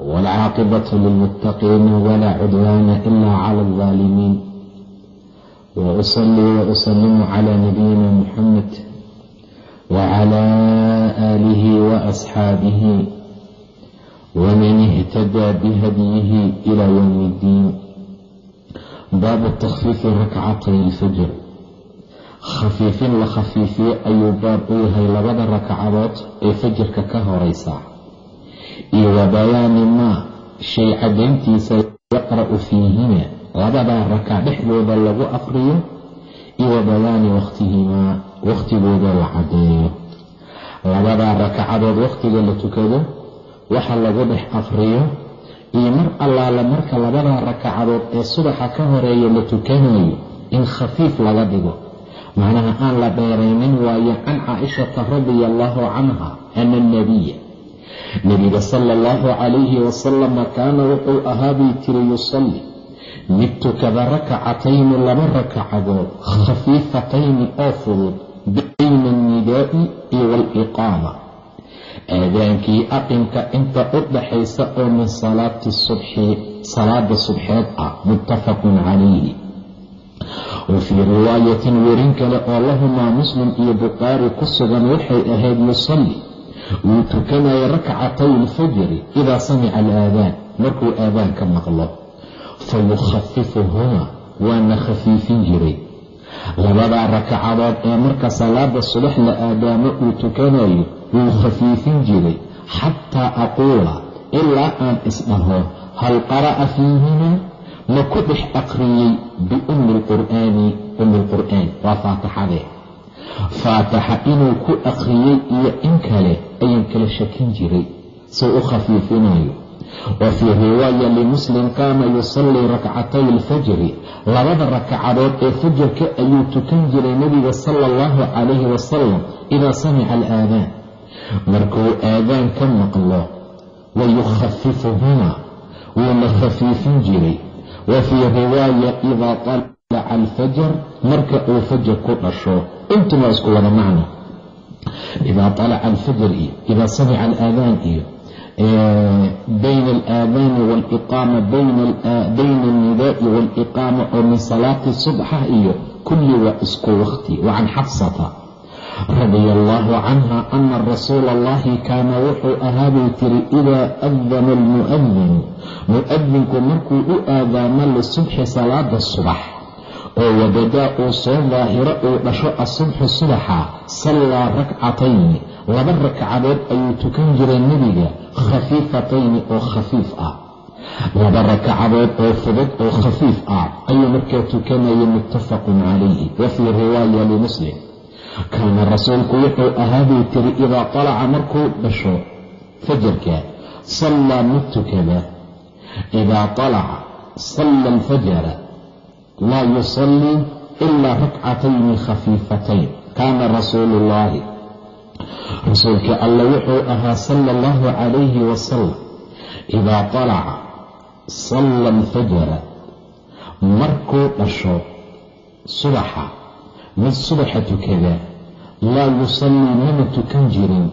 waalcaaqibatu lilmuttaqiina walaa cudwaana ila cala aldaalimiin wa usalii wa usalimu calaa nabiyina muxamed wacalaa aalihi wa asxaabihi waman ihtadaa bihadyihi ilaa yowmi iddiin baabu takhfiifi rakcatay ilfajr khafiifin la khafiifiye ayuu baab u yahay labada rakcadood ee fajirka ka horeysa iyo wa bayaani maa shay caddayntiisa yaqra'u fiihima labadaa rakac dhexdooda lagu aqriyo iyo wa bayaani wakhtihimaa wakhtigooda la caddeeyo. Labadaa rakacadood wakhtiga la tukado waxa lagu dhex aqriyo iyo mar allaala marka labadaa rakacadood ee subaxa ka horreeya la tukanayo in khafiif laga dhigo. Macnaha aan la dheeraynin waayo can caaishata radia allaahu canha ana alnabiya nebiga sala allahu calayhi wasalama kaana wuxuu ahaabay tiri yusalli. Mid tukada rakacatayni laba rakacadood khafiifatayni oo fudud bayna alnidaa'i iyo waaliqaama aadaankii aqimka inta u dhaxaysa oo min salaati subxi salaada subxeed ah muttafaqun calayhi wa fii riwaayatin werin kale oo lahumaa muslim iyo bukhaari ku sugan waxay ahayd yusalli wuu tukanaya rakcatay alfajri idaa samica alaadaan markuu aadaanka maqlo fa yukhafifuhumaa waana khafiifin jiray labadaa rakacadood ee marka salaada subax la aadaamo uu tukanayo wuu khafiifin jiray xataa aquula ilaa aan isdhaho hal qara'a fiihimaa ma ku dhex aqriyey biummi lqur'aani ummi lqur'aan waa faatixadee faatixa inuu ku aqriyey iyo in kale ayaan kala shakin jiray soo u khafiifinayo. Wa fii riwaaya limuslim kaana yusallii rakcatay alfajri labada rakacadood ee fajarka ayuu tukan jiray nebiga sala allahu calayhi wasalam idaa samica alaadaan. Markuu aadaan ka maqlo wa yukhafifuhumaa wuuna khafiifin jiray. Wa fii riwaaya idaa talaca alfajar marka uu fajar ku dhasho intuma isku wada macno idaa talaca alfajar iyo idaa samica alaadaan iyo bayna alaadaani waaliqaama bayna alnidaa'i waaliqaama oo min salaati subxa iyo kulli waa isku waqti wa can xafsata radia allaahu canha ana rasuula allahi kaana wuxuu ahaabay tiri idaa adana almu'adinu mu'adinku markuu u aadaamo lisubxi salaada subax oo wabadaa uu soo daahiro uu dhasho asubxu subaxa sallaa rakcatayni laba rakcadood ayuu tukan jiray nebiga khafiifatayni oo khafiif ah. Laba rakacadood oo fudud oo khafiif ah ayuu markaa tukanaya muttafaqun calayhi wa fii riwaaya limuslim kaana rasuulku wuxuu ahaabay tiri idaa talaca markuu dhasho fajarka sallaa mid tukada. Idaa talaca salla alfajara laa yusallii ilaa rakcatayni khafiifatayn kaana rasuulu ullaahi rasuulka alle wuxuu ahaa sala allahu calayhi wasalam idaa talaca salla alfajara markuu dhasho subaxa mid subaxa tukada laa yusallii mana tukan jirin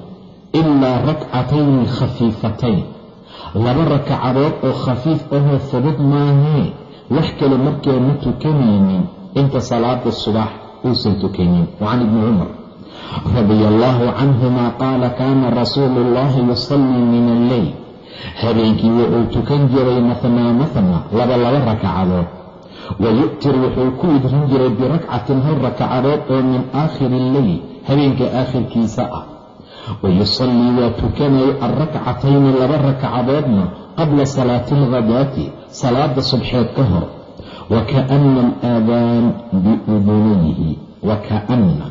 ilaa rakcatayni khafiifatayn laba rakacadood oo khafiif ahoo fudud maahee wax kale markaa ma tukanaynin inta salaada subax uusan tukanin wacan ibni cumar radia allaahu canhuma qaala kaana rasuulu ullaahi yusallii min alleyl habeenkii wuxuu tukan jiray mathnaa mathna laba laba rakacadood wayu'tir wuxuu ku idrin jiray birakcatin hal rakacadood oo min aakhiri illeyl habeenka aakhirkiisa ah wayusallii waa tukanaya alrakcatayni laba rakacadoodna qabla salaati alghadaati salaada subxeed ka hor wakaana alaadaan biudunayhi wakaana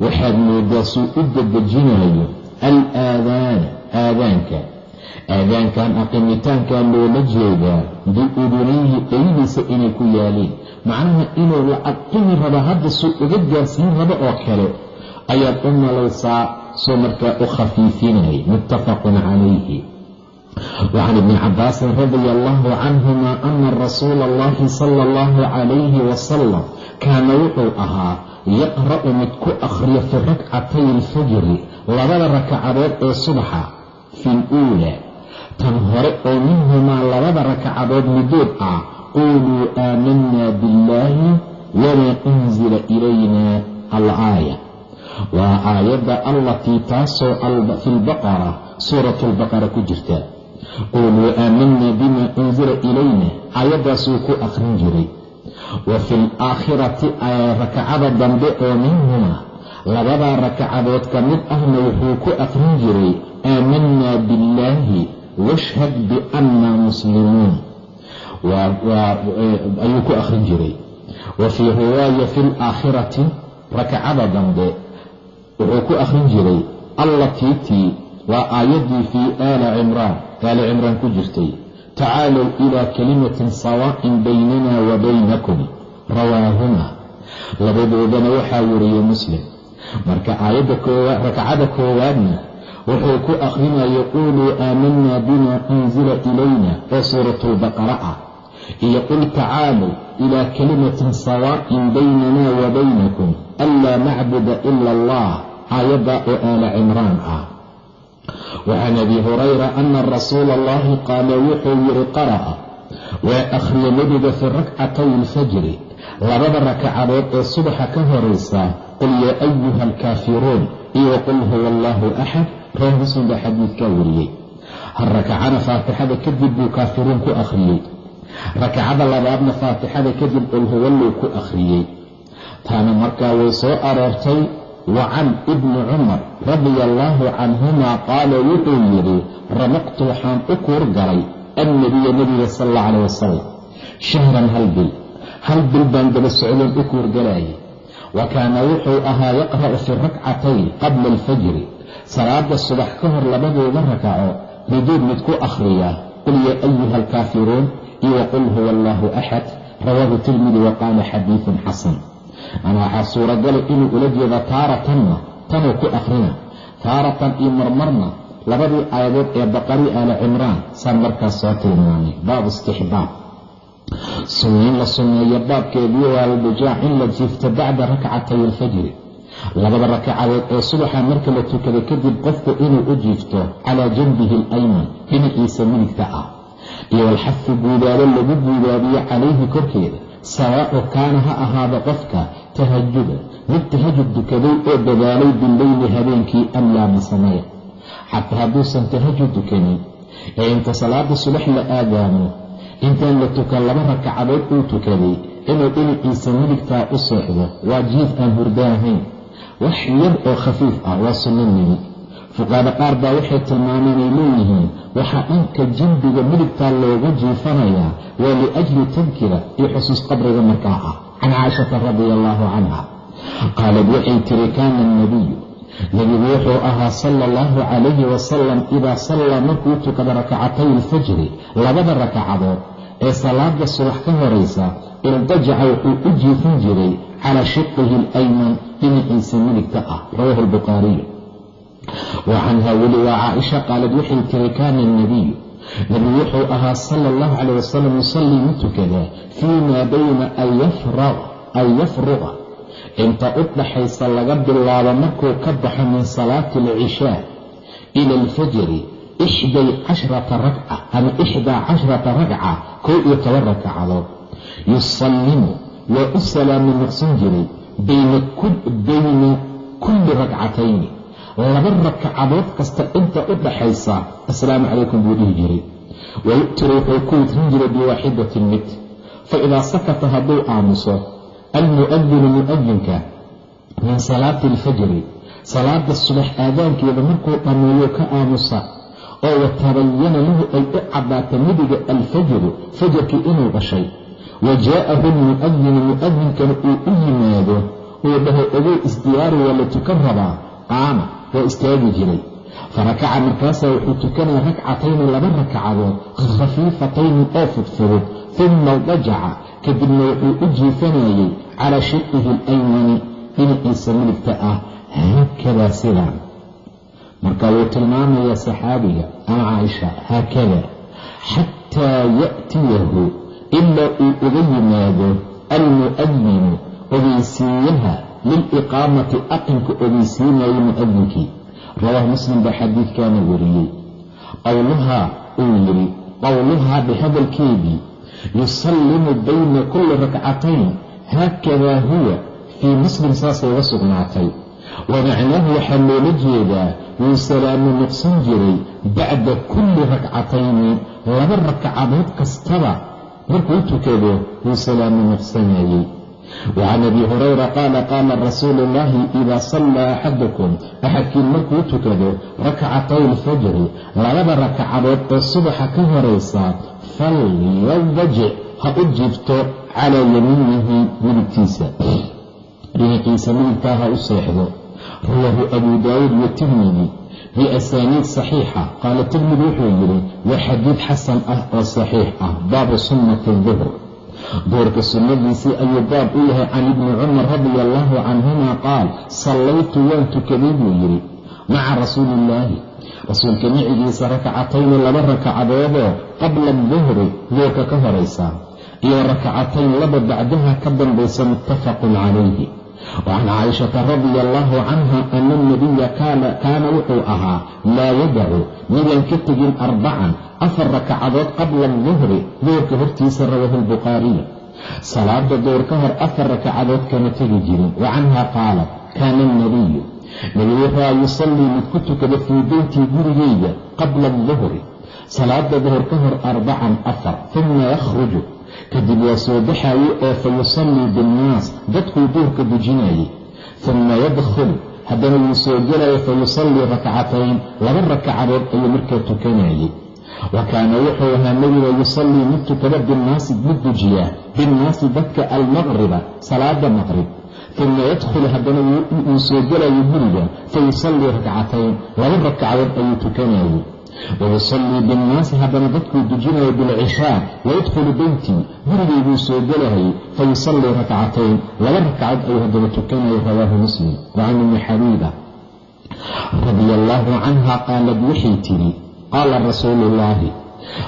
waxaad moodaa suu u dedejinayo alaadaana aadaanka aadaankan aqimitaankan loola jeedaa biudunayhi dhaydiisa inay ku yaaliin macnaha inuu la aqimi rabo hadda suu uga gaarsiin rabo oo kale ayaad u malaysaa soo markaa u khafiifinay muttafaqun calayhi. Wacan ibni cabaasin radia allahu canhuma ana rasuula allahi sala allahu calayhi wasalam kaana wuxuu ahaa yaqra'u mid ku akhriyo fi rakcatay alfajri labada rakacadood ee subaxa fi luula tan hore oo minhumaa labada rakacadood midood ah quuluu aamanaa biاllaahi wamaa unzila ilayna alaaya waa aayadda allatii taasoo fi lbaqara suuratu lbaqara ku jirta. Quuluu aamanaa bimaa unzila ilayna aayaddaasuu ku akhrin jiray. Wa fi alaakhirati rakacada dambe oo minhumaa labadaa rakacadood ka mid ahna wuxuu ku akhrin jiray aamanaa biاllaahi washhad biannaa muslimuun ayuu ku akhrin jiray. Wa fii riwaaya fi alaakhirati rakacada dambe wuxuu ku akhrin jiray allatiitii waa aayaddii fii aali cimraan aali cimraan ku jirtay. Tacaalow ilaa kalimatin sawaa'in baynana wa baynakum rawaahuma. Labadoodana waxaa wariyey muslim. Marka aayadda koowaad rakacada koowaadna wuxuu ku akhrinaya quuluu aamanaa bimaa unzila ilayna oo suuratulbaqara ah. Iyo qul tacaalow ilaa kalimatin sawaa'in baynana wa baynakum anlaa nacbuda ila allah aayaddaa oo aala cimraan ah. Wacan abi hurayra ana rasuula allahi qaala wuxuu yidhi qara'a waa akhriya nebiga fi rakcatay alfajri labada rakacadood ee subaxa ka horaysa. Qul yaa ayuha alkaafiruun iyo qul huwa allahu axad reer muslim baa xadiidkaa wariyey. Hal rakacana faatixada kadib buu kaafiruun ku akhriyey. Rakacada labaadna faatixada kadib qul huwalluu ku akhriyey. Taana markaa way soo aroortay wa can ibni cumar radia allaahu canhumaa qaala wuxuu yidhi ramaqtu waxaan u kuur galay annabiya nebiga sal alla calah wasalam shahran hal bil hal bil baan daba socdoon u kuurgalaayay wa kaana wuxuu ahaa yaqra'u fi rakcatayn qabla alfajri salaada subax ka hor labadooda rakaco miduud mid ku akhriya qul yaa ayuha alkaafiruun iyo qul huwa allaahu axad rawaahu tirmidi wa qaala xadiidun xasan ama waxaa suuragala inuu ula jeeda taaratanna tanuu ku akhrina. Taaratan iyo marmarna labadii aayadood ee baqari aali cimraan saan markaas soo tilmaamay. Baabu istixbaab. Sunniin la sunneeyo baabkeedii waa albujaac in la jiifto bacda rakcatay alfajri. Labada rakacadood ee subaxa marka la tukado kadib qofku inuu u jiifto calaa janbihi alayman dhinaciisa midigta ah. Iyo walxafi guudaado lagu guudaabiyo calayhi korkeeda sawaa'u kaana ha ahaado qofka tahajuda mid tahajud dukaday oo dadaalay bileyli habeenkii am laa masamaya xataa hadduusan tahajud dukanin ee inta salaada subax la aadaamo intaan la tukan laba rakacadood uu tukaday inuu dhinaciisa midigtaa u seexdo waa jiif aan hurdaahayn wax yar oo khafiif ah waa sunno nimi fuqaada qaar baa waxay tilmaameen ay leeyihiin waxaa dhanka jambiga midigtaa loogu jiifanayaa waa liajli tadkira iyo xusuus qabriga markaa ah. Can caaishata radia allaahu canha qaalad waxay tiri kaana alnabiyu nebigu wuxuu ahaa sala allahu calayhi wasalam idaa sallaa markuu tukada rakacatay alfajri labada rakacadood ee salaada subax ka horaysa ildajaca wuxuu u jiifin jiray calaa shiqihi alayman dhinaciisa midigta ah rawaahu albukhaariyu wa canha weli waa caaisha qaalad waxay tiri kaana alnabiyu nebigu wuxuu ahaa sala allahu calayh wasalam yusallii mid tukadaa fii maa bayna an yafruqa inta u dhaxaysa laga bilaabo markuu ka baxo min salaati alcishaa ila alfajri ixday cashrata ragca ama ixdaa cashrata ragca kow iyo toban rakacadood yusallimu waa u salaamo noqsan jiray bayna kulli rakcatayni laba rakacadood kasta inta u dhaxaysa assalaamu calaykum buu dhihi jiray. Wayu'tiru wuxuu ku witrin jiray biwaaxidatin mid. Fa idaa sakata hadduu aamuso almu'adinu mu'adinka min salaati alfajri salaada subax aadaankeeda markuu dhammeeyo ka aamusa oo watabayana lahu ay u caddaata midiga alfajru fajarkii inuu dhashay. Wa jaa'ahu almu'adinu mu'adinkana uu u yimaado uu dhaho ogow isdiyaari waa la tukan rabaa. Qaama waa istaagi jiray. Farakaca markaasaa wuxuu tukanaya ragcatayni laba rakacadood khafiifatayni oo fudfudud uma dajaca. Kadibna wuxuu u jiifanayey calaa shiqihi alaymani dhinaciisa midigta ah. Haakadaa sidaan marka wuu tilmaamayaa saxaabiga ama caaisha haakada xataa ya'tiyahu ilaa uu uga yimaado almu'adinu ogeysiiyaha liliqaamati aqinka ogeysiinayay mu'adinkii rawaahu muslim baa xadiidkaana wariyey. Qowluhaa uu yidhi qowluhaa bihadalkeedii yusallimu bayna kulli rakcatayn haakadaa huwa fii muslim saasay uga sugnaatay. Wa macnaahu waxaa loola jeedaa wuu salaamo nuqsan jiray bacda kulli rakcatayni laba rakacadood kastaba. Markuu tukado wuu salaamo nuqsanayey wacan abi hurayra qaala qaala rasuulu ullaahi idaa sallaa axadukum axadkiin markuu tukado rakcatay alfajri labada rakacadood oo subaxa ka horaysa falyadajic ha u jiifto calaa yamiinihi midigtiisa dhinaciisa midigtaa ha u seexdo rawaahu abu daawuud wa tirmidi biasaaniid saxiixa qaala tirmidi wuxuu yidhi waa xadiid xasan ah oo saxiix ah baabu sunnati duhr duurka sunnadiisii ayuu baab u yahay can ibni cumar radia allaahu canhuma qaal sallaytu waan tukaday buu yidhi maca rasuuli illaahi rasuulka micigiisa rakcatayni laba rakacadoodoo qabla aduhri duurka ka horaysa iyo rakcatayn laba bacdaha ka dambaysa muttafaqun calayhi wacan caaishata radia allaahu canha ana alnabiya kaana wuxuu ahaa laa yadacu midaan ka tegin arbacan afar rakacadood qabla aduhri duurka hortiisa rawaahu albukhaariy salaada duur ka hor afar rakacadood kama tegi jirin wa canha qaalat kaana alnabiyu nebigu wuxua yusallii mid ku tukada fii beytii gurigeyga qabla aduhri salaada duhur ka hor arbacan afar uma yakhruju kadib waa soo baxaayey oo fa yusallii binnaas dadkuu duurka dujinayey uma yadkhul haddana wuu soo gelaya fa yusallii rakcatayn laba rakacadood ayuu markaa tukanayey. Wa kaana wuxuu ahaa nebiga yusallii mid tukada binnaasi mid dujiyaa binnaasi dadka almaqriba salaada maqrib. Uma yadkhulu haddana wuu soo gelayo guriga fa yusallii rakcatayn laba rakacadood ayuu tukanayey wayusallii binnaasi haddana dadkuu dujinayo bilcishaa wayadkhulu beytii gurigaybuu soo gelahayay fayusallii rakcatayn laba rakcad ayuu haddana tukanayay rawaahu muslim wa can ummi xabiiba radia allaahu canha qaalad waxay tidhi qaala rasuulu ullaahi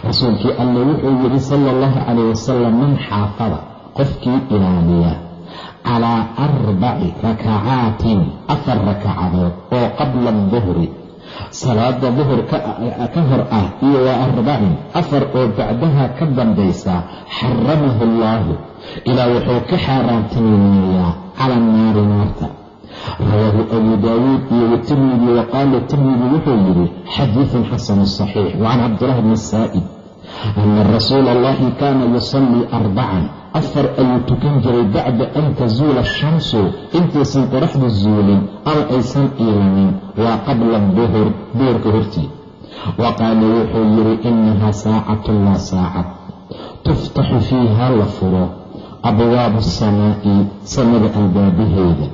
rasuulkii alle wuxuu yidhi sala allahu calayh wasalam man xaafada qofkii ilaaliya calaa arbaci rakacaatin afar rakacadood oo qabla aduhri salaada duhur ka hor ah iyo waa arbacin afar oo bacdaha ka dambaysa xaramahu allaahu ilaa wuxuu ka xaaraantinimeeyaa cala annaari naarta rawaahu abu daawuud iyo watirmidi wa qaala tirmidi wuxuu yidhi xadiidun xasanu saxiix wa can cabdillahi bni saa'ib ana rasuula allahi kaana yusallii arbacan afar ayuu tukan jiray bacda an tazuula ashamsu intaysan qoraxdu zuulin ama aysan iilanin waa qabla aduhur duhurka hortii wa qaala wuxuu yidhi innahaa saacatun waa saacad tuftaxu fiiha la furo abwaabu asamaa'i samada albaabaheeda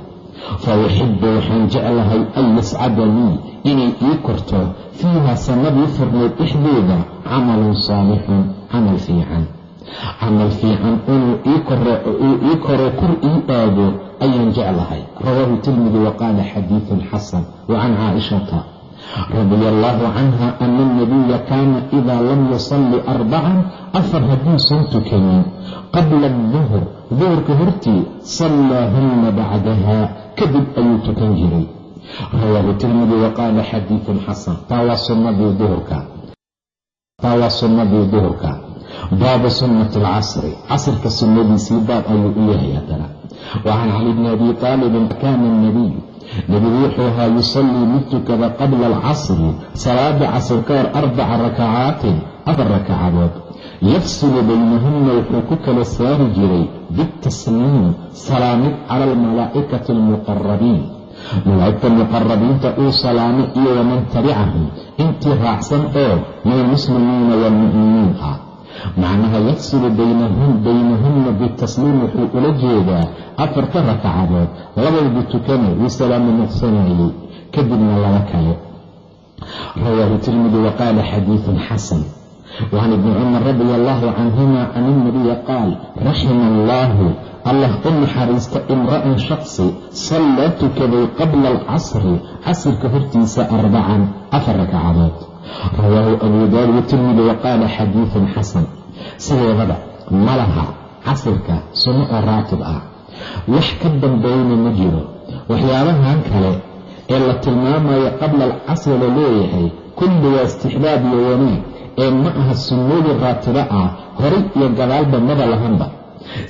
fa uxibu waxaan jeclahay an yascada lii inay ii korto fiiha samadii furnayd dhexdeeda camalun saalixun camal fiican camal fiican inuu ii koro kor ii aado ayaan jeclahay rawaahu tirmidi wa qaala xadiidun xasan wa can caaishata radia allaahu canha ana alnabiya kaana idaa lam yusalli arbacan afar hadduusan tukanin qabla aduhur duhurka hortii sallaahunna bacdaha kadib ayuu tukan jiray. Rawaahu tirmidi wa qaala xadiidun xasan taa waa sunnadii duhurka. Baabu sunnati alcasri casrka sunnadiisii baab ayuu u yahay haddana. Wa can cali bni abi taalibin kaana alnabiyu nebigu wuxuu ahaa yusallii mid tukada qabla alcasri salaada casr ka hor arbaca rakacaatin afar rakacadood yafsilu baynahunna wuxuu ku kala saari jiray bitasliim salaamid cala almalaa'ikati almuqarabiin malaa'igta muqarabiinta uu salaamo iyo waman tabicahum intii raacsan oo min almuslimiina waalmu'miniin ah macnaha yafsilu baynahunna bitasliim wuxuu ula jeedaa afarta rakacadood labadbu tukanay wuu salaamo noqsanayey kadibna laba kale rawaahu tirmidi waqaala xadiidun xasan وcan ibni cumar radi allahu canhuma can ilnabiyi qaal raxima allaahu allah u naxariista imra'an shaksi sallaa tukaday qabla alcasri casrka hortiisa arbacan afar rakacadood rawaahu abu daawud tirmidi waqaala xadiidun xasan sideedaba ma laha casirka sunno oo raatib ah wax ka dambeeyna ma jiro waxyaabahan kale ee la tilmaamayo qabla alcasri la leeyahay kulli waa istixbaab iyo wanaag ee ma aha sunnadii raatibo ah horay iyo gadaalba maba lahanba.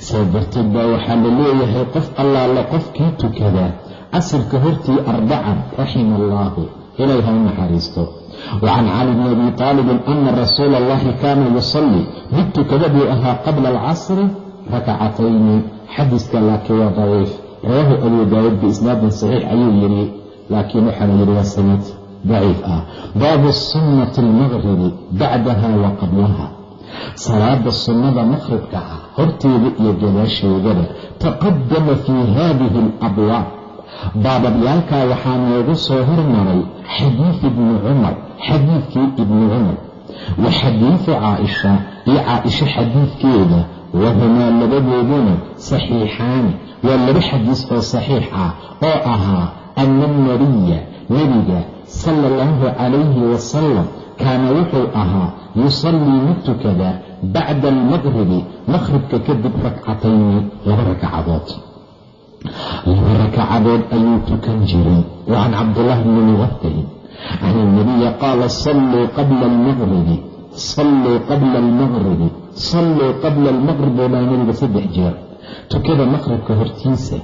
Saa darteed baa waxaa la leeyahay qof allaale qofkii tukadaa casirka hortii arbacan raxima allaahu ilay ha u naxariisto. Wa can cali bni abi taalibin ana rasuula allahi kaana yusalli mid tukada buu ahaa qabla alcasri rakacatayni. Xadiiska laakiin waa daciif. Rawaahu abu daawuud biisnaadin saxiix ayuu yidhi laakiin waxaa la yidhi waa sanad daciif ah baabu sunnati almaqribi bacdaha wa qablaha salaada sunnada maqribka ah horteeda iyo gadaasheedaba taqadama fii haadihi alabwaab baababyaalkaa waxaa noogu soo hormaray xadiid ibni cumar xadiidkii ibni cumar wa xadiidu caaisha iyo caaisha xadiidkeeda wahumaa labadooduna saxiixaani waa laba xadiis oo saxiix ah oo ahaa ana alnabiya nebiga sala allahu calayhi wasalam kaana wuxuu ahaa yusallii mid tukada bacda almaqribi maqhribka kadib rakcatayni laba rakacadood laba rakacadood ayuu tukan jiray. Wa can cabdulaahi bni muqafalin can ilnabiyi qaala salluu qabla almaqribi salluu qabla almaqribi salluu qabla almaqrib baa nabiga saddex jeer. Tukada maqhribka hortiisa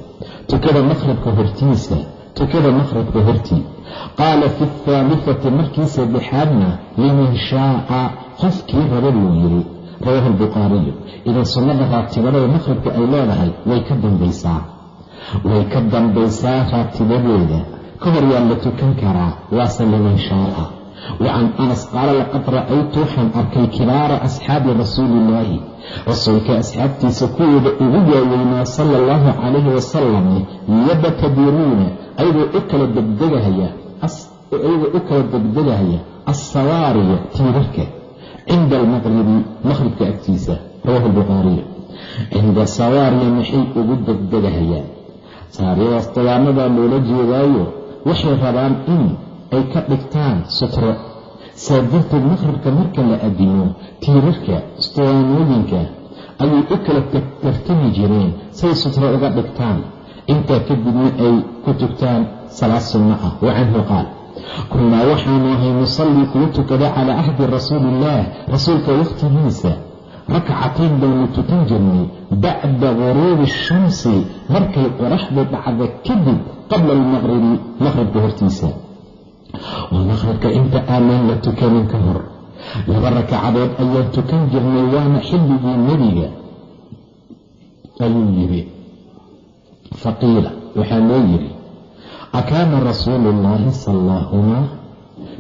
tukada maqhribka hortiisa tukada maqhribka hortii qaala fi alhaalifati markii saddexaadna liman shaaa qofkii raba buu yidhi rawaahu albukhaariyu idan sunnada raatibadada maqhribka ay leedahay way ka dambaysaa way ka dambaysaa raatibadeeda ka hor yaa la tukan karaa waase liman shaaa wa can anas qaala laqad ra'aytu waxaan arkay kibaara asxaabi rasuuliillaahi rasuulka asxaabtiisa kuwooda ugu waaweynaa sala allahu calayhi wasalam yabtadiruuna ayagoo u kala degdegahaya ayagoo u kala degdegahaya assawaariya tiirarka cinda almaqribi maqhribka agtiisa rawaahu albukhaariyu cinda sawaariya maxay ugu degdegahayaan? Saariyadaas dawaanadaa loola jeedaayo waxay rabaan in ay ka dhigtaan sutro. Saa darteed maqhribka marka la adimo tiirarka istawaanooyinka ayay u kala tartami jireen say sutro uga dhigtaan intaa kadibna ay ku tugtaan salaad sunno ah. Wa canhu qaal kunnaa waxaanu ahay nusallii kuwa tukada calaa ahdi rasuuliillaah rasuulka wakhtigiisa rakcatayn baanu tukan jirnay bacda guruubi ashamsi markay qoraxdu dhacda kadib qabla almaqribi maqhribka hortiisa. Waa maqhribka inta aanan la tukanin ka hor laba rakacadood ayaan tukan jirnay waana xilligii nebiga. Ayuu yidhi faqiila waxaa loo yidhi akaana rasuulu ullaahi sallaahunaa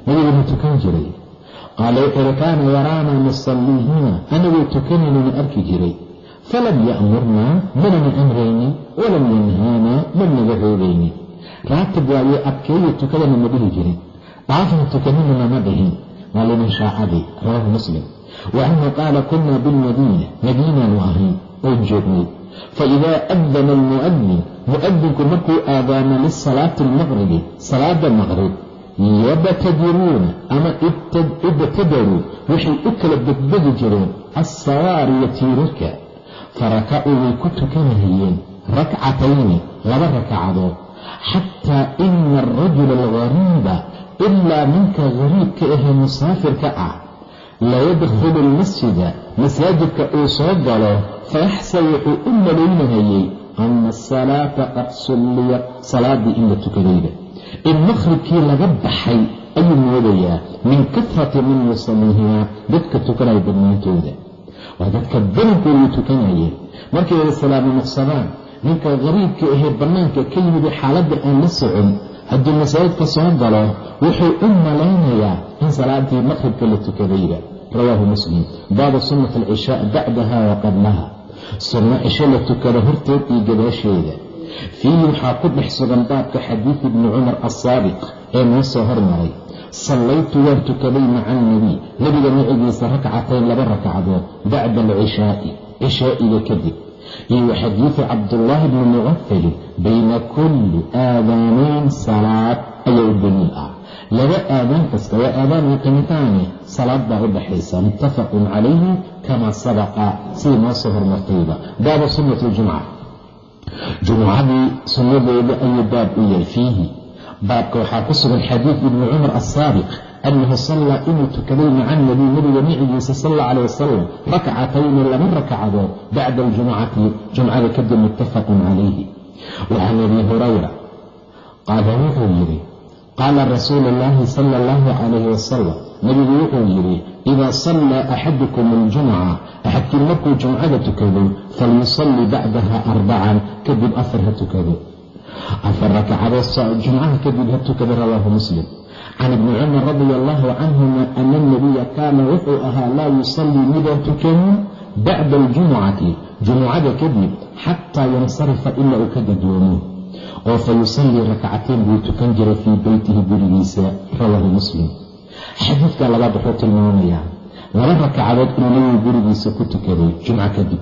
nabiguna tukan jiray. Qaala wuxuuhi kaana yaraanaa nusalliihima anagoo tukanaynuuna arki jiray. Falam ya'murnaa manana amraynin walam yanhaanaa mannaga reebaynin raatib waayee adkeeyo tukadana ma dhihi jirin. Dhaafna tukaninana ma dhihin. Waa liman shaacadii rawaahu muslim. Wa qaala kunnaa bilmadiina madiinaanu ahayn oon joognay. Faidaa adana almu'adin mu'adinku markuu aadaamo lisalaati almaqribi salaada maqrib yabtadiruuna ama ibtadaruu waxay u kala degdegi jireen assawaariya tiirarka. Farakacuu way ku tukanahayeen rakcatayni laba rakacadood xataa ina alrajula alghariiba ilaa ninka hariibka ahee musaafirka ah layadkhulu almasjida masaajidka uu soo galo fayaxsab wuxuu u malaynahayey ana asalaata qad sulliyat salaadii in la tukadayda in maqhribkii laga baxay ayuu moodayaa min kafrati man yusalliihimaa dadka tukanaya badnaantooda waa dadka badankooday tukanayeen markay salaamo nuqsadaan ninka qariibka ahee bannaanka ka yimid xaaladda aan la socon hadduu masaajidka soo galo wuxuu u malaynayaa in salaadii maqhribka la tukadayba rawaahu muslim baabu sunnati alcishaa bacdaha wa qablaha sunno cisho la tukado horteed iyo gadaasheeda. Fiihi waxaa ku dhex sugan baabka xadiid ibni cumar assaabiq ee noo soo hormaray. Sallaytu waan tukaday maca alnebiy nebiga micigiisa rakcatayn laba rakcadood bacda alcishaa'i cishaa'iga kadib iyo wa xadiidu cabdullaahi bni muqafalin bayna kulli aadaanayn salaad ayaa u daliil ah laba aadaan kasta waa aadaan muqimitaani salaad baa u dhaxaysa. Muttafaqun calayhi kamaa sabaqa sidii noo soo hormartayba. Baaba sunnati ljumca. Jumcadii sunnadeeda ayuu baab u yahay fiihi. Baabka waxaa ku sugan xadiid ibni cumar asaabiq annahu sallaa inuu tukaday maca nabiy nabiga micigiisa sal alla calayh wasalam rakcatayni laba rakcadood bacda aljumcati. Jumcada kadib muttafaqun calayhi. Wa can abi hurayra qaala wuxuu yidhi qaala rasuulu illaahi sala allahu calayhi wasalam nebigu wuxuu yidhi idaa sallaa axadukum aljumca axadkiin markuu jumcada tukado falyusalli bacdaha arbacan kadib afar ha tukado afar rakacadood jumcaha kadib ha tukada rawaahu muslim can ibni cumar radia allahu canhuma ana alnabiya kaana wuxuu ahaa laa yusallii midaan tukanin bacda aljumucati jumucada kadib xataa yansarifa ilaa uu ka gadoomo oo fa yusallii rakcateen buu tukan jiray fii beytihi gurigiisa rawaahu muslim. Xadiidka labaad wuxuu tilmaamayaa laba rakacadood inuu nabigu gurigiisa ku tukaday jumco kadib.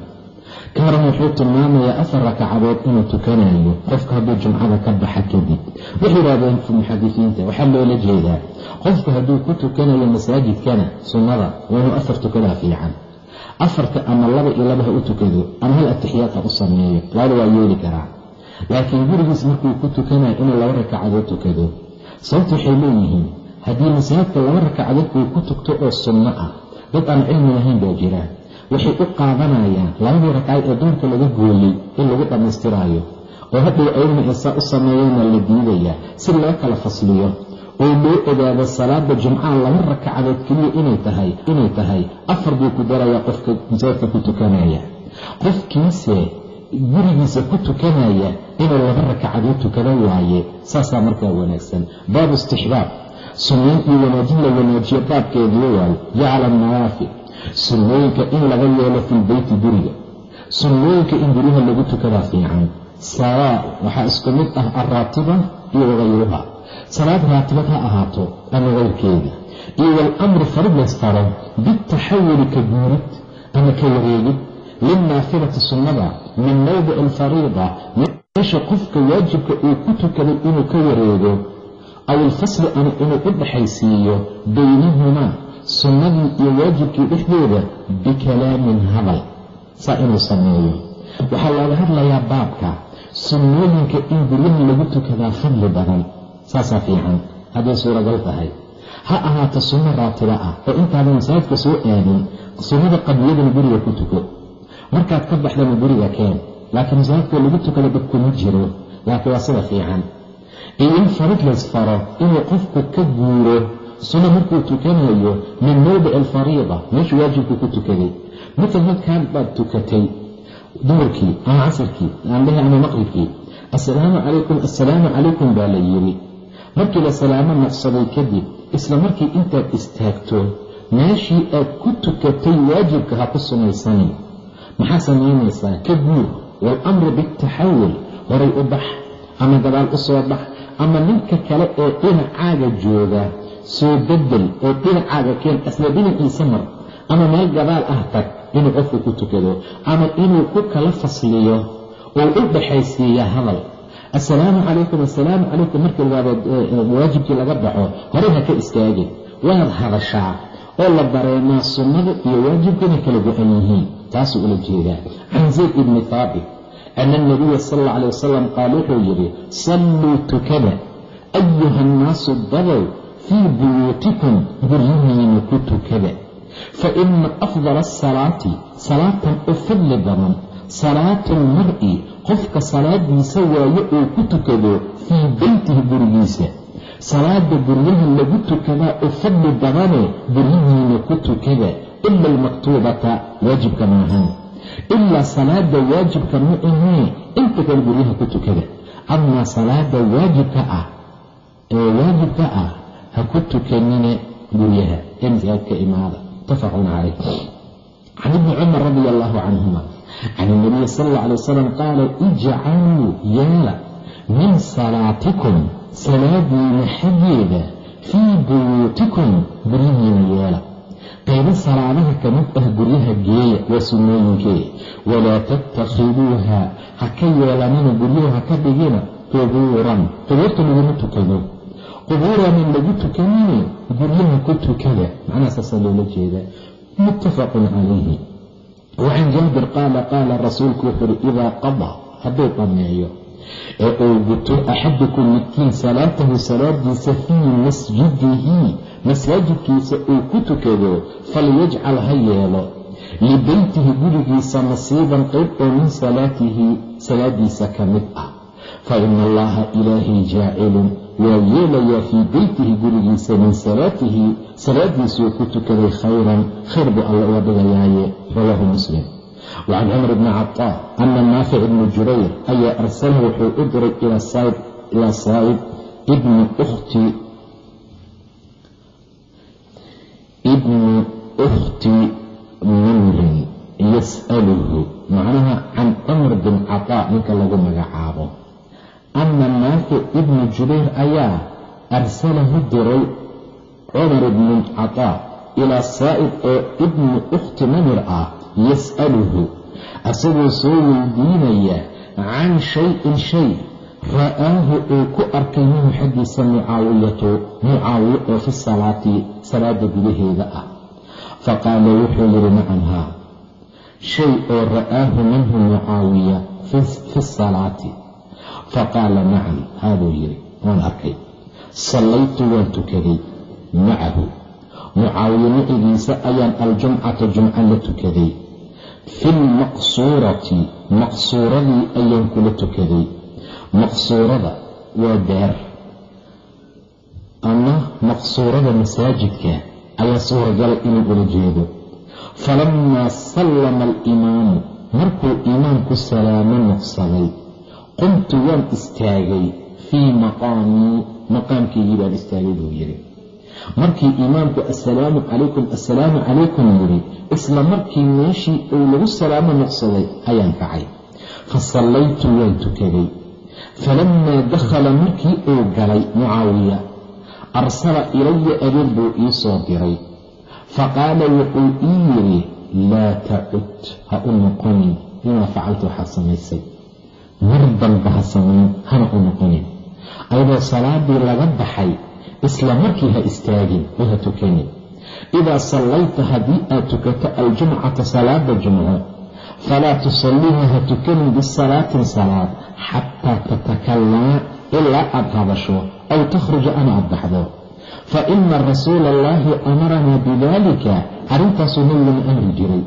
Ka horan wuxuu tilmaamayaa afar rakacadood inuu tukanayo qofka hadduu jumcada ka baxa kadib. Waxay yidhahdeen muxadisiinta waxaa loola jeedaa qofku hadduu ku tukanayo masaajidkana sunnada waa inuu afar tukadaa fiican. Afarka ama laba iyo laba ha u tukado ama hal atixiyaad ha u sameeyo labada waa yeeli karaa laakiin gurigiis markuu ku tukanayo inuu laba rakacadood tukado. Sababta waxay leeyihiin haddii masaajidka laba rakacadood uu ku tugto oo sunno ah dad aan cilmi lahayn baa jira. Waxay u qaadanayaan labadii ragcad ee doonka laga gooyey in lagu dhammaystiraayo oo hadhow ayagna ay u sameeyaana la diidayaa si loo kala fasliyo oo loo ogaado salaada jumcaha laba rakacadood keliya inay tahay inay tahay afar buu ku darayaa qofka masaajidka ku tukanaya. Qofkiise gurigiisa ku tukanaya inuu laba rakacadood tukada waaye saasaa markaa wanaagsan. Baabu istixbaab. Sunnayn iyo wanaajin la wanaajiyo baabkeedii waayo jacala nawaafic sunnooyinka in laga yeelo filbeyti guriga. Sunnooyinka in guryaha lagu tukadaa fiican. Sawaa waxaa isku mid ah alraatiba iyo wagayruha salaad raatibad ha ahaato ama keyrkeeda iyo walamru farid laysfaro bitaxawuli ka guurid ama ka wareegid lilnaafilati sunnada min mawdici alfariida meesha qofka waajibka uu ku tukaday inuu ka wareego aw ilfasli ama inuu u dhaxaysiiyo baynahumaa sunnadii iyo waajibkii dhexdooda bikalaamin hadal saa inuu sameeyo. Waxaa looga hadlayaa baabka sunnooyinka in guryaha lagu tukadaa fadli badan saasaa fiican hadday suuragal tahay. Ha ahaato sunno raatiba ah oo intaadan masaajidka soo aadin sunnada qadiyadana guriga ku tuko markaad ka baxdana guriga keen laakiin masaajidka lagu tukado dadkuma jiro laakiin waa sida fiican. Iyo in farid laysfaro inuu qofku ka guuro sunno markuu tukanayo min mawdici alfariida meeshuu waajibku ku tukaday matal halkaan baad tukatay duhurkii ama casarkii aandhehe ama maqribkii. Assalaamu calaykum assalaamu calaykum baa la yidhi. Markii la salaamo naqsaday kadib isla markii intaad istaagto meeshii aad ku tukatay waajibka ha ku sumaysanin maxaa samaynaysaa ka guur waalamru biataxawul horay u bax ama gadaal u soo bax ama ninka kale ee dhinacaaga jooga soo bedel oo dhinacaaga keen asla dhinaciisa mar ama meel gadaal ah tag inuu qofku ku tukado ama inuu ku kala fasliyo oo u dhaxaysiiya hadal. Assalaamu calaykum assalaamu calaykum. Markii waajibkii laga baxo horey ha ka istaagin. Waad hadashaa oo la dareemaa sunnada iyo waajibka inay kala go-an yihiin taasuu ula jeedaa. Can zayd ibni haabit ana alnabiya sal alla alay wasalam qaal wuxuu yidhi salluu tukada ayuha annaasu dadow fii buyuutikum guryihiina ku tukada. Fa ina afdala asalaati salaatan u fadli badan salaatu almar'i qofka salaadiisa waayo uu ku tukado fii beytihi gurigiisa. Salaada guryaha lagu tukadaa u fadli badane guryihiina ku tukada ila almaktuubata waajibka maahan ilaa salaada waajibka ma ahee inta kale guryaha ku tukada amaa salaada waajibka ah ee waajibka ah ha ku tukanina guryaha ee masaajidka imaada mutafaqun calayh can ibni cumar radi allahu canhuma can ilnabiyi sal alla alay wasalam qaala ijcaluu yeela min salaatikum salaadiina xaggeeda fii buyuutikum guryihiina yeela qaybo salaadaha ka mid ah guryaha geeya waa sunnooyinkee? Walaa tattakhiduuha ha ka yeelanina guryahu ha ka dhigina qubuuran. Qubuurta laguma tukado? Qubuuranan lagu tukanine guryaha ku tukada. Macnaha saasaa loola jeedaa. Muttafaqun calayhi. Wacan jaabir qaala qaala rasuulku wuxuu uhi idaa qadaa hadduu dhammeeyo ee uu guto axadukum midkiin salaatahu salaadiisa fii masjidihi masaajidkiisa uu ku tukado falyajcal ha yeelo. Libeytihi gurigiisa nasiiban qayb oo min salaatihi salaadiisa ka mid ah. Fa ina allaha ilaahay jaacilun waa yeelayaa fii beytihi gurigiisa min salaatihi salaadiisuu ku tukaday khayran khayr buu alla uga dhigayaaye rawaahu muslim. Wacan cumar bni cataa ana naafic ibni jubayr ayaa arsala wuxuu u diray ilaa saa'ib ibni ukhti ibni ukhti mumrin yas'aluhu macnaha can cumar bin cataa ninka lagu magacaabo ana naafic ibni jubayr ayaa arsalahu diray cumar ibni cataa ilaa saa'ib oo ibni ukhti namir ah yas'aluhu asagoo soo weydiinaya can shay-in shay ra'aahu uu ku arkay minhu xaggiisa mucaawiyatu mucaawiye oo fi salaati salaada gudaheeda ah. Faqaala wuxuu yidhi nacam haa. Shay oo ra'aahu minhu mucaawiya fi salaati. Faqaala nacam haabuu yidhi waan arkay. Sallaytu waan tukaday macahu. Mucaawiye nicigiisa ayaan aljumcata jumco la tukaday. Fi lmaqsuurati maqsuuradii ayaan kula tukaday maqsuurada waa beer. Ama maqsuurada masaajidka ayaa suuragal inuu ula jeedo. Falamaa sallama alimaamu markuu imaamku salaamo noqsaday qumtu waan istaagay fii maqaamii maqaamkaygii baan istaagay buu yidhi. Markii imaamku assalaamu calaykum assalaamu calaykum yidhi isla markii meeshii uu lagu salaamo noqsaday ayaan kacay. Fa sallaytu waan tukaday falammaa dakhala markii uu galay mucaawiya arsala ilaya adeer buu ii soo diray faqaala wuxuu ii yidhi laa tacud ha u noqonin bimaa facalta waxaad samaysay mar danba ha samayn hana u noqonin ayadoo salaadii laga baxay isla markii ha istaagin oo ha tukanin idaa sallayta haddii aad tukato aljumcata salaada jumco falaa tusalliha ha tukanin bisalaatin salaad xataa tatakallama ilaa aad hadasho aw takhruja ama aad baxdo fa ina rasuula amaranaa bidaalika arrintaasuu nabigana amri jiray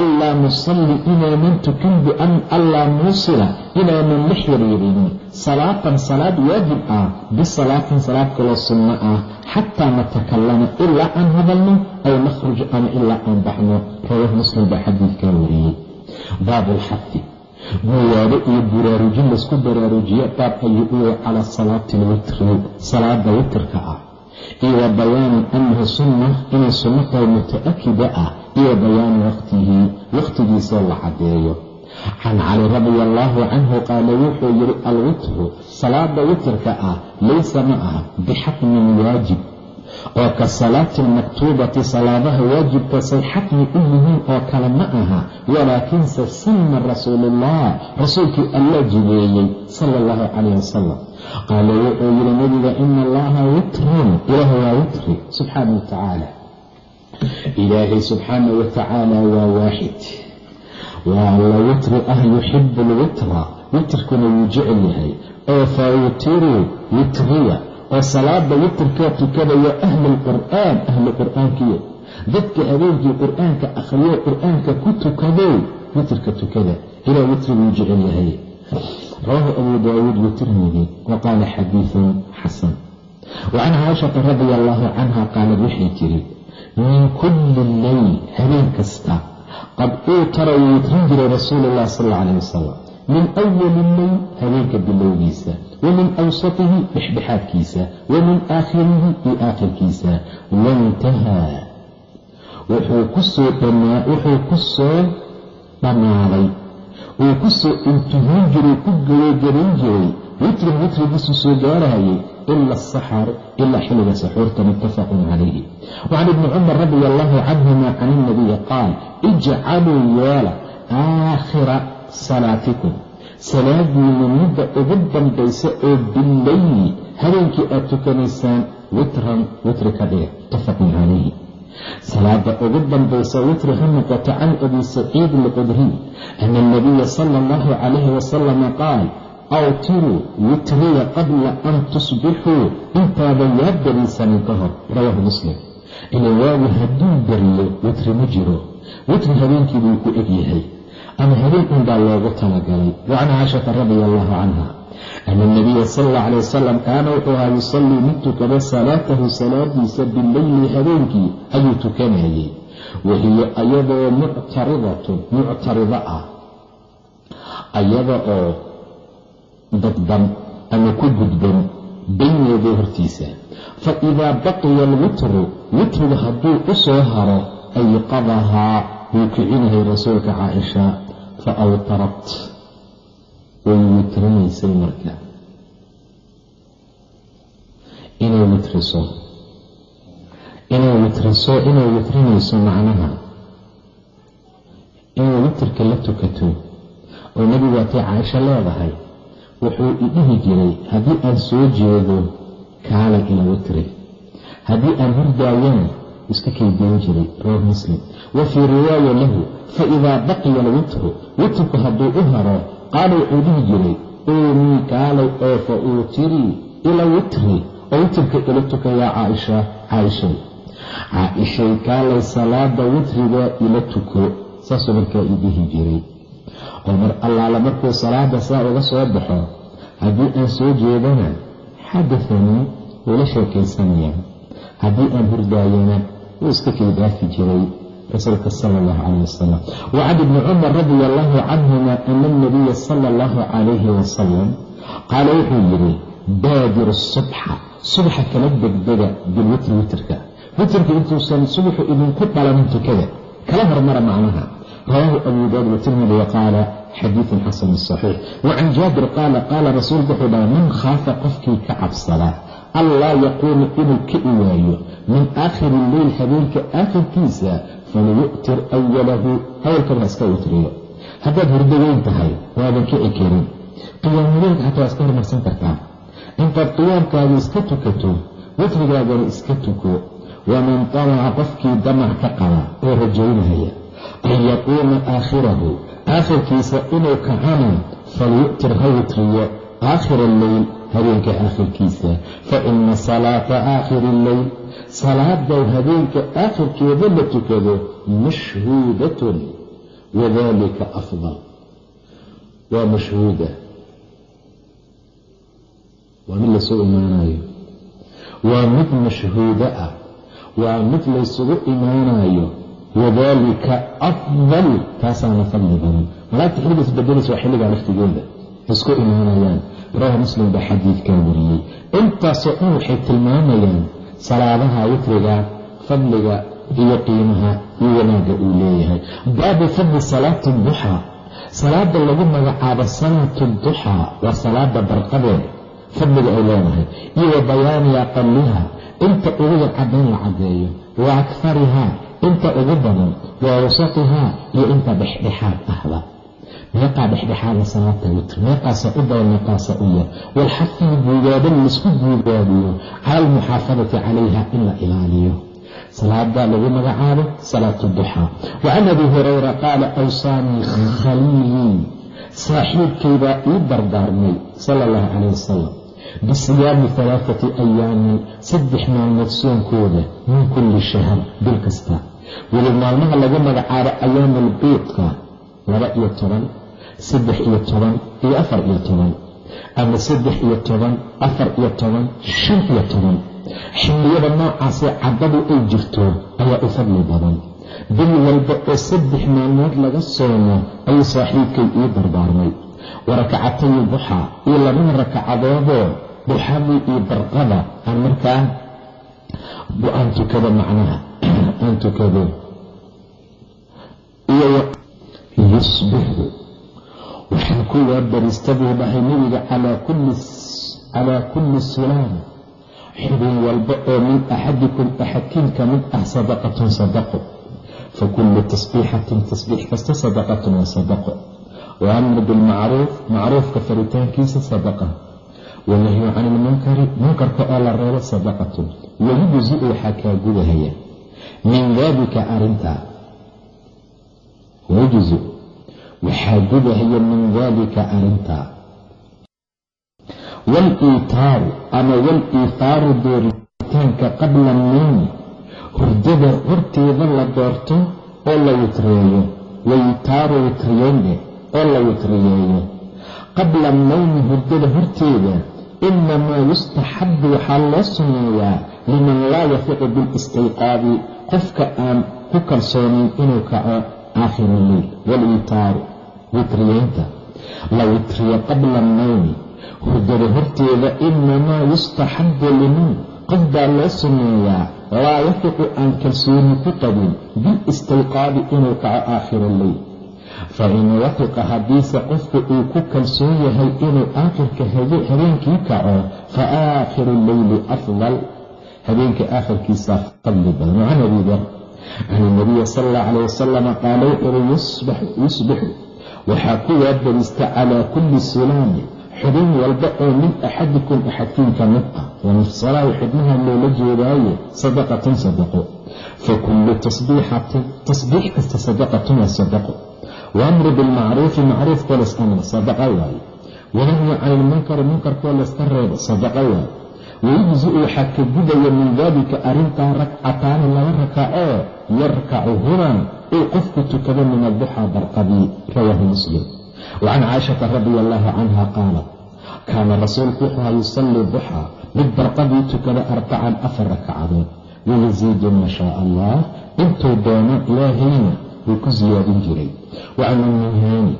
allaa nusalli inaanan tukan bian allaa nuusila inaanan la xiriirinin salaatan salaad waajib ah bisalaatin salaad kaloo sunno ah xataa natakallama ilaa aan hadalno aw nakhruj ama ilaa aan baxno rawaahu muslim baa xadiidkaa wariyey baabu lxafi guwaabo iyo baraarujin laysku baraarujiya baab ayuu u yahay calaa salaati alwitri salaada witrka ah. Iyo wa bayaani annahu sunna inay sunno tahay muta'akida ah. Iyo bayaani waqtihi waqtigiisoo la caddeeyo. Can cali radia allaahu canhu qaala wuxuu yidhi alwitru salaada witrka ah laysa ma aha bixatmin waajib oo ka salaati almaktuubati salaadaha waajibkaasay xatmi u yihiin oo kale ma aha. Walaakinse sunna rasuuluullah rasuulkii allaa jideeyey sala allahu calayh wasalam qaala wuxuu yidhi nabiga ina allaha witrun. Ilaah waa witri subxaana wa tacaala ilaahay subxaana wa waa waaxid waa la witri ah yuxibu alwitra witrkuna wuu jecel yahay. Oo fawtiruu witriya oo salaada witrkaa tukadaya ahli lqur'aan ahli qur'aankiyo dadka habeenkii qur'aanka akhriyo qur'aanka ku tukadow witrka tukada. Ilaa witri wuu jecel yahay. Rawaahu abu daawuud watirmidi wa qaala xadiidun xasan. Wa can caaishata radia allaahu canha qaalad waxay tiri min kulli leyl habeen kasta qad uutara wuu witrin jiray rasuulu ullah sal alla calayh wasalam min awali leyl habeenka bilowgiisa wa min awsatihi dhexdhexaadkiisa wa min aakhirihi iyo aakhirkiisa waintahaa wuxuu ku soo dhammaaday wuu ku soo intihiin jiray ku gabagabayn jiray witrin witrigiisu soo gaarayay ila asaxar ilaa xilliga saxuurta muttafaqun calayhi wacan ibni cumar radia allahu canhuma can ilnabiyi qaal ijcaluu yeela aakhira salaatikum salaadiina midda ugu dambaysa oo billayli habeenkii aad tukanaysaan witran witri ka dhiga. Muttafaqun calayhi salaada ugu dambaysa witri ha noqoto can abi saciid alqudriy ana alnabiya sala allahu calayhi wasalama qaal awtiruu witriya qabla an tusbixuu intaada yaa beriisanin ka hor. Rawaahu muslim. Ila waagu hadduu beriyo witri ma jiro. Witri habeenkii buu ku egyahay ama habeen unbaa loogu talagalay. Wacan caashata radia allahu canha ana alnabiya sal alla alay wasalam kaana wuxuu ahaa yusallii mid tukada salaatahu salaadiisa bileyli habeenkii ayuu tukanayay. Wahiyo ayadoo muctaridatun muctarido ah. Ayada oo dadban ama ku gudban bayneeda hortiisa. Fa idaa baqiya alwitru witriga hadduu u soo haro ayqadahaa wuu kicinahay rasuulka caaisha fa awtarat way witrinaysay marka. Inay witriso inay witriso inay witrinayso macnaha. Inay witrka la tukato oo nebigu waatay caaisho leedahay wuxuu idhihi jiray haddii aan soo jeedo kaalay ila witri haddii aan hordaayana iska kaydayn jiray rawah muslim wa fii riwaaya lahu fa idaa baqiya alwitru witrku hadduu u haro qaala wuxuu dhihi jiray uumii kaalay oo fa uutirii ila witri. Oo witrka ila tuka yaa caaisha caaishay. Caaishay kaalay salaada witriga ila tuko. Saasuu markaa ii dhihi jiray. Oo mar allaala markuu salaada saa uga soo baxo haddii aan soo jeedana xadaanii wuu la sheekaysanayaa haddii aan hurdaayana wuu iska kaydaafi jiray rasuulka sala allahu calayh wasalam wacan ibni cumar radia allahu canhuma ana alnabiya sala allahu calayhi wasalam qaala wuxuu yidhi baadiru subxa subaxa kala degdega bilwitri witrka witrka intuusan subaxu idinku dhalanin tukada kala hormara macnaha rawaahu abu daawud watirmidi waqaala xadiidun xasanu saxiix wacan jaabir qaala qaala rasuulku wuxuu dhaha man khaafa qofkii ka cabsada allaa yaquuma inuu kici waayo min aakhiri illeyl habeenka aakhirkiisa faliyu'tir awalahu hawlkana iska witriyo haddaad hurdaweyn tahay waadan kici karin qiyaamuleyka xataa iska hormarsan kartaa intaad qiyaamkaada iska tukato witrigaagana iska tuko waman tamaca qofkii damac ka qaba oo rajaynaya an yaquuma aakhirahu aakhirkiisa inuu kacana falyu'tir ha witriyo aakhira alleyl habeenka aakhirkiisa fa ina salaata aakhiri illeyl salaadow habeenka aakhirkeeda la tukado mashhuudatun wadalika afdal. Waa mashhuuda. Waa mid la soo imaanayo waa mid mashhuudo ah. Waa mid laysugu imaanayo wadaalika afdal. Taasaana fadli badan. Malaagta xilliga isbedelaysa waa xilligaa laftigeeda. Isku imaanayaan rawah muslim baa xadiidkaa wariyey. Intaasoo dhan waxay tilmaamayaan salaadaha witriga fadliga iyo qiimaha iyo wanaagga uu leeyahay. Baabu fadli salaati duxaa salaada lagu magacaabo salaatu duxaa waa salaada barqadeed fadliga ay leedahay iyo wa bayaani aqaliha inta ugu yar caddayn la caddeeyo wa akfarihaa inta ugu badan wa awsatihaa iyo inta dhexdhexaad ahba meeqaa dhexdhexaada salaata witr meeqaasa u badan meeqaasa u yar. Walxafii guugaadhan la isku guugaabiyo cala almuxaafadati calayha in la ilaaliyo. Salaada lagu magacaabo salaatu duxaa wa can abi hurayra qaala awsaanii khaliilii. Saaxiibkaybaa ii dardaarmay sala allahu calayh wasalam bisiyaami alaaati ayaamin saddex maalmood soonkooda min kulli shahr bil kasta. Weli maalmaha lagu magacaabo ayaamulbiidka laba iyo toban saddex iyo toban iyo afar iyo toban ama saddex iyo toban afar iyo toban shan iyo toban. Xilliyada noocaasee caddadu ay jirto ayaa u fadli badan. Bil walba oo saddex maalmood laga soomo ayuu saaxiibkay ii dardaarmay wa rakacatayi duxaa iyo labada rakacadoodoo duxadii iyo barqada aan markaa aan tukado macnaha aan tukado yusbixu waxaan ku waabarista buu dhahay nebiga calaa kulli sulaam xubin walba oo min axadikum axadkiin ka mid ah sadaqatun sadaqo fa kullu tasbiixatin tasbiix kasta sadaqatun waa sadaqo wa bilmacruuf macruufka faritaankiisa sadaqa wanahyu can ilmunkari munkarka oo la reebo sadaqatun wayujziu waxaa kaa gudahaya min daalika arintaa wayujzi waxaa gudahaya min daalika arintaa wal-iitaaru ama wal-iithaaru dooritaanka qabla annowmi hurdada horteeda la doorto oo la witreeyo waitaaru witriyeyneh oo la witriyeeyo qabla annowmi hurdada horteeda inamaa yustaxabu waxaa loo sunneeyaa liman laa yafiqu bilistayqaadi qofka aan ku kalsoonayn inuu kaco aakhira leyl wal-iitaaru witriyeynta la witriyo qabla annowmi hurdada horteeda inamaa yustaxabu liman qof baa loo sunneeyaa laa yafiqu aan kalsooni ku qabin bilistayqaadi inuu kaco aakhira leyl fa wafiqa haddiise qofku uu ku kalsoon yahay inuu aakhirka habeenkii kaco fa aakhiru leyli afdal. Habeenka aakhirkiisaa fadli badan can abi dar can inabiyi sala allah calayh wasalama qaala wuxuu uri yusbixu waxaa ku waabarista calaa kulli sulaami xubin walba oo min axadikum axadkiin ka ah. Wamifsalaahu xubnaha loola jeedaaye sadaqatun sadaqo. Fa kullu tasbiixatin tasbiix kasta sadaqatun waa sadaqo. Waamru bilmacruufi macruufkoo layska amro sadaqa waaye. Wanahyu can ilmunkari munkarkoo layska reebo sadaqa waaye. Wayujziu waxaa ka gudaya min daalika arrintaa rakcataani laba rakacoo yarkacuhumaa uu qofku tukado min adduxaa barqadii rawaahu muslim. Wacan caaishata radi allaahu canha qaalat kaana rasuulku wuxuu aha yusallii duxaa mid barqadii tukada arbacan afar rakacadood wayasiidu maa shaa allah intuu doono ilaahayna wuu ku siyaadin jiray. Wacan ummihaani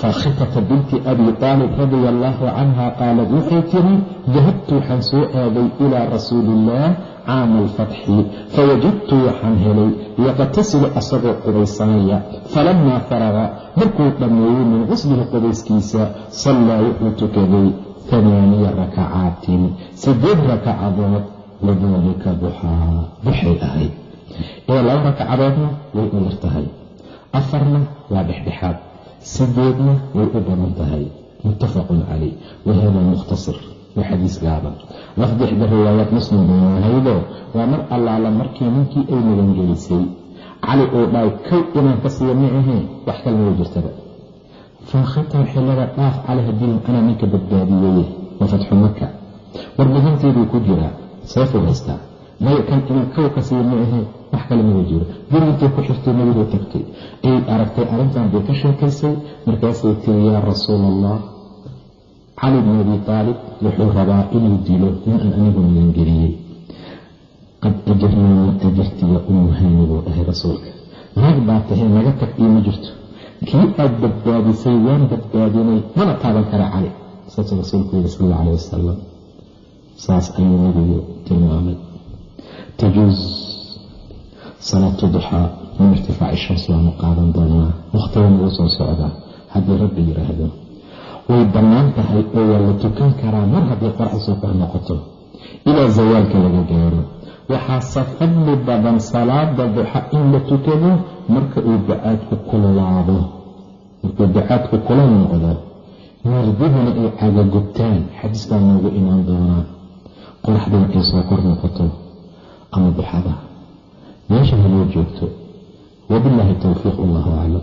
faakhifata binti abi taalib radia allaahu canha qaalad waxay tiri dahabtu waxaan soo aaday ilaa rasuuli illaah caama alfatxi fawajadtu waxaan helay yaqtasilu asagoo qubaysanaya falamaa faraqa markuu dhammeeyey min quslihi qubayskiisa sallaa wuxuu tukaday hamaaniya rakacaatin sideed rakacadood lidaalika duxaa duxay ahayd ee laba rakacadoodna way u yar tahay afarna waa dhexdhexaad sideedna way u badan tahay muttafaqun calayh wahada mukhtasir waa xadiis gaaban lafdi ixda riwaayaat muslim bayna ahaydoo waa mar allaala markii ninkii ay magangelisay cali uu dhahay kow inaan ka siiya ma wax kalena way jirtaba. Faakhitan xillada dhaaf cali hadiin anaa ninka badbaadiyeye waa fatxu maka warbadanteeduu ku jiraa seefuu haystaa maya kan inaan kow ka siiya ma wax kale maba jiro guri intay ku xirtay nabigu tagtay. Ay aragtay arrintan bay ka sheekaysay markaasay tiri yaa rasuul allah cali bn abi taalib wuxuu rabaa inuu dilo nin aan anigu magangeliyey qad ajarnaa ma ajartiya umuhaani buu rasuulka naag baa tahay naga tag ioma jirto kii aad badbaadisay waan badbaadinay mana taaban kara cali saasuu rasuulku yidhi sal alla wasalam saas ayuu nabigu tilmaamay tajuus salaatu duxaa min irtifaaci shams waanu qaadan doonaa wakhtigan ugu soo socdaa haddii rabbi yidhaahdo way bannaan tahay oo waa la tukan karaa mar haddii qoraxda soo kor noqoto ilaa zawaalka laga gaaro. Waxaase fadli badan salaada duxa in la tukado marka uu bacaadku kululaado markuu bacaadku kulal noqdo mardihuna ay cagagubtaan xadiis baa noogu imaan doonaa qoraxduna ay soo kor noqoto. Ama duxada. Meesha haloo joogto. Wabilaahi towfiiq allahu aclam